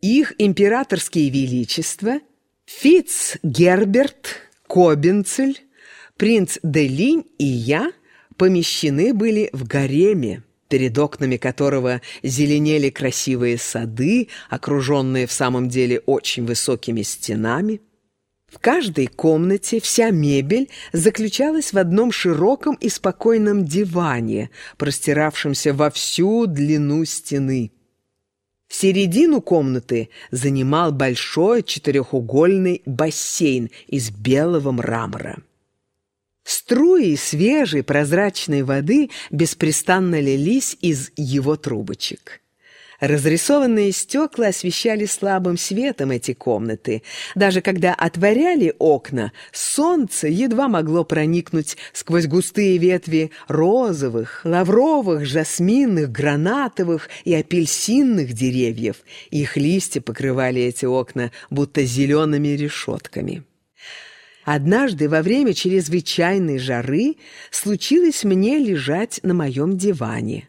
Их императорские величества Фиц Герберт, Кобенцель, принц Делинь и я помещены были в гареме, перед окнами которого зеленели красивые сады, окруженные в самом деле очень высокими стенами. В каждой комнате вся мебель заключалась в одном широком и спокойном диване, простиравшемся во всю длину стены. Середину комнаты занимал большой четырехугольный бассейн из белого мрамора. Струи свежей прозрачной воды беспрестанно лились из его трубочек. Разрисованные стекла освещали слабым светом эти комнаты. Даже когда отворяли окна, солнце едва могло проникнуть сквозь густые ветви розовых, лавровых, жасминных, гранатовых и апельсинных деревьев. Их листья покрывали эти окна будто зелеными решетками. Однажды во время чрезвычайной жары случилось мне лежать на моем диване.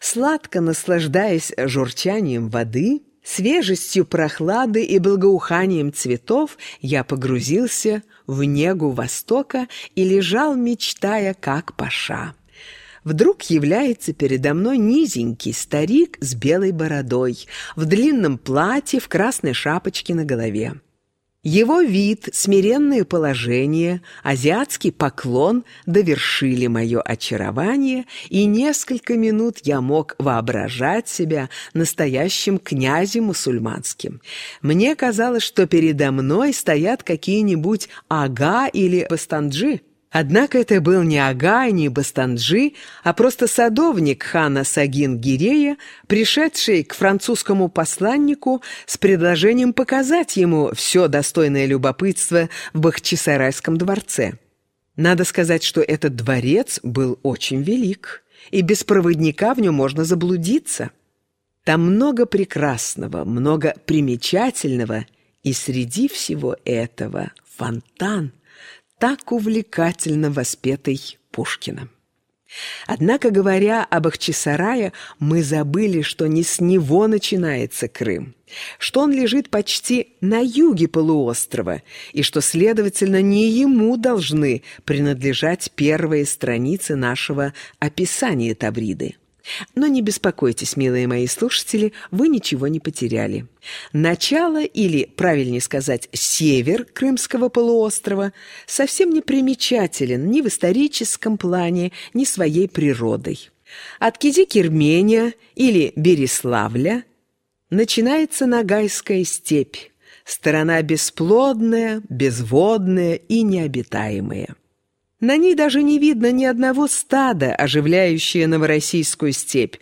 Сладко наслаждаясь журчанием воды, свежестью прохлады и благоуханием цветов, я погрузился в негу Востока и лежал, мечтая, как паша. Вдруг является передо мной низенький старик с белой бородой, в длинном платье, в красной шапочке на голове. Его вид, смиренное положение, азиатский поклон довершили мое очарование, и несколько минут я мог воображать себя настоящим князем мусульманским. Мне казалось, что передо мной стоят какие-нибудь ага или бастанджи. Однако это был не Ага, не Бастанджи, а просто садовник хана Сагин-Гирея, пришедший к французскому посланнику с предложением показать ему все достойное любопытство в Бахчисарайском дворце. Надо сказать, что этот дворец был очень велик, и без проводника в нем можно заблудиться. Там много прекрасного, много примечательного, и среди всего этого фонтан – так увлекательно воспетый Пушкиным. Однако, говоря об Ахчисарае, мы забыли, что не с него начинается Крым, что он лежит почти на юге полуострова, и что, следовательно, не ему должны принадлежать первые страницы нашего описания Тавриды. Но не беспокойтесь, милые мои слушатели, вы ничего не потеряли. Начало, или, правильнее сказать, север Крымского полуострова совсем не примечателен ни в историческом плане, ни своей природой. От Кизик-Ирмения или Береславля начинается Ногайская степь, сторона бесплодная, безводная и необитаемая. На ней даже не видно ни одного стада, оживляющее новороссийскую степь.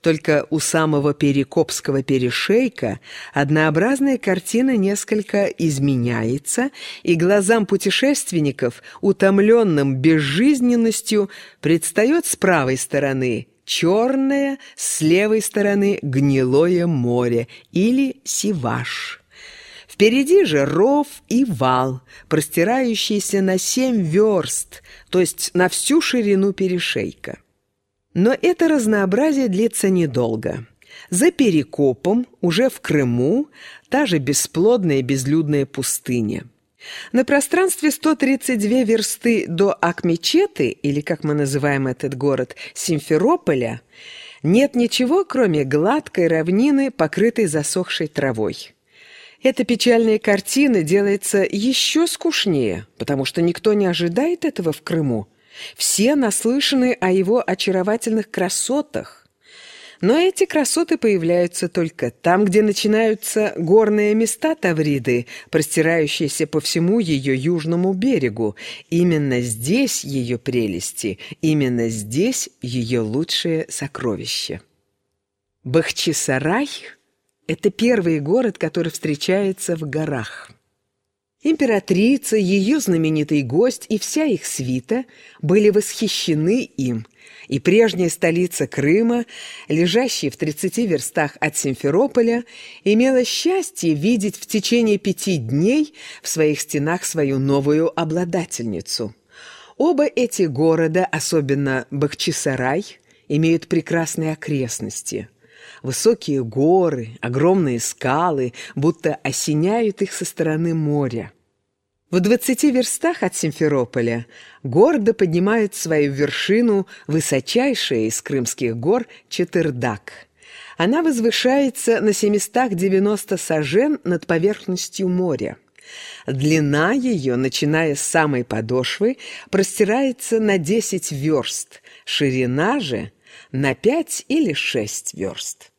Только у самого Перекопского перешейка однообразная картина несколько изменяется, и глазам путешественников, утомленным безжизненностью, предстает с правой стороны черное, с левой стороны гнилое море или сиваш. Впереди же ров и вал, простирающийся на семь верст, то есть на всю ширину перешейка. Но это разнообразие длится недолго. За Перекопом, уже в Крыму, та же бесплодная безлюдная пустыня. На пространстве 132 версты до Акмечеты, или, как мы называем этот город, Симферополя, нет ничего, кроме гладкой равнины, покрытой засохшей травой. Эта печальная картина делается еще скучнее, потому что никто не ожидает этого в Крыму. Все наслышаны о его очаровательных красотах. Но эти красоты появляются только там, где начинаются горные места Тавриды, простирающиеся по всему ее южному берегу. Именно здесь ее прелести, именно здесь ее лучшее сокровище. Бахчисарай – это первый город, который встречается в горах. Императрица, ее знаменитый гость и вся их свита были восхищены им, и прежняя столица Крыма, лежащая в 30 верстах от Симферополя, имела счастье видеть в течение пяти дней в своих стенах свою новую обладательницу. Оба эти города, особенно Бахчисарай, имеют прекрасные окрестности – Высокие горы, огромные скалы, будто осеняют их со стороны моря. В двадцати верстах от Симферополя гордо поднимает свою вершину высочайшая из крымских гор Четырдак. Она возвышается на 790 сажен над поверхностью моря. Длина ее, начиная с самой подошвы, простирается на 10 верст, ширина же на 5 или 6 верст.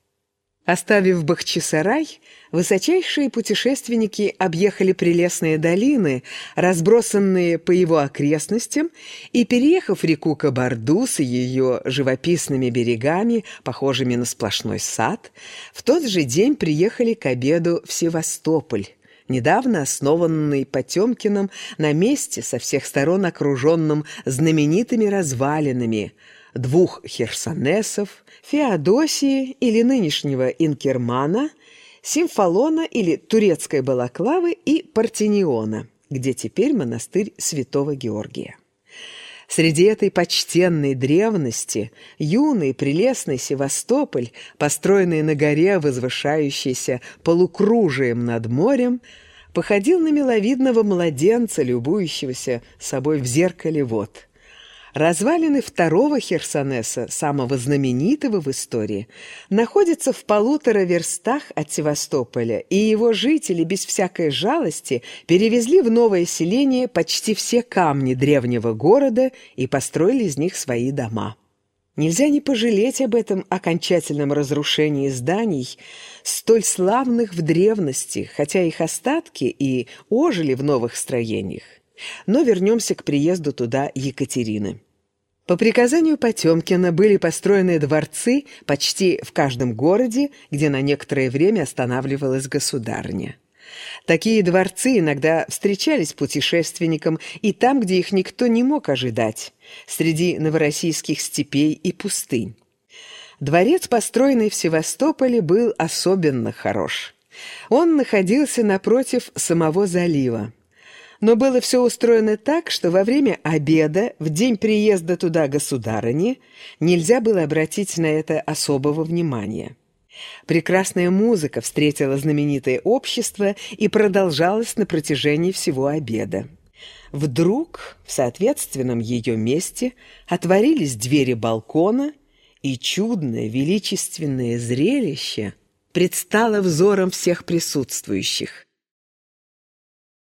Оставив Бахчисарай, высочайшие путешественники объехали прелестные долины, разбросанные по его окрестностям, и, переехав реку Кабарду с ее живописными берегами, похожими на сплошной сад, в тот же день приехали к обеду в Севастополь, недавно основанный Потемкиным на месте со всех сторон окруженным знаменитыми развалинами двух херсонесов, Феодосии или нынешнего Инкермана, Симфолона или турецкой Балаклавы и Партениона, где теперь монастырь святого Георгия. Среди этой почтенной древности юный прелестный Севастополь, построенный на горе, возвышающийся полукружием над морем, походил на миловидного младенца, любующегося собой в зеркале вод – Развалины второго Херсонеса, самого знаменитого в истории, находятся в полутора верстах от Севастополя, и его жители без всякой жалости перевезли в новое селение почти все камни древнего города и построили из них свои дома. Нельзя не пожалеть об этом окончательном разрушении зданий, столь славных в древности, хотя их остатки и ожили в новых строениях. Но вернемся к приезду туда Екатерины. По приказанию Потемкина были построены дворцы почти в каждом городе, где на некоторое время останавливалась государня. Такие дворцы иногда встречались путешественникам и там, где их никто не мог ожидать, среди новороссийских степей и пустынь. Дворец, построенный в Севастополе, был особенно хорош. Он находился напротив самого залива. Но было все устроено так, что во время обеда, в день приезда туда государыни, нельзя было обратить на это особого внимания. Прекрасная музыка встретила знаменитое общество и продолжалась на протяжении всего обеда. Вдруг в соответственном ее месте отворились двери балкона, и чудное величественное зрелище предстало взором всех присутствующих.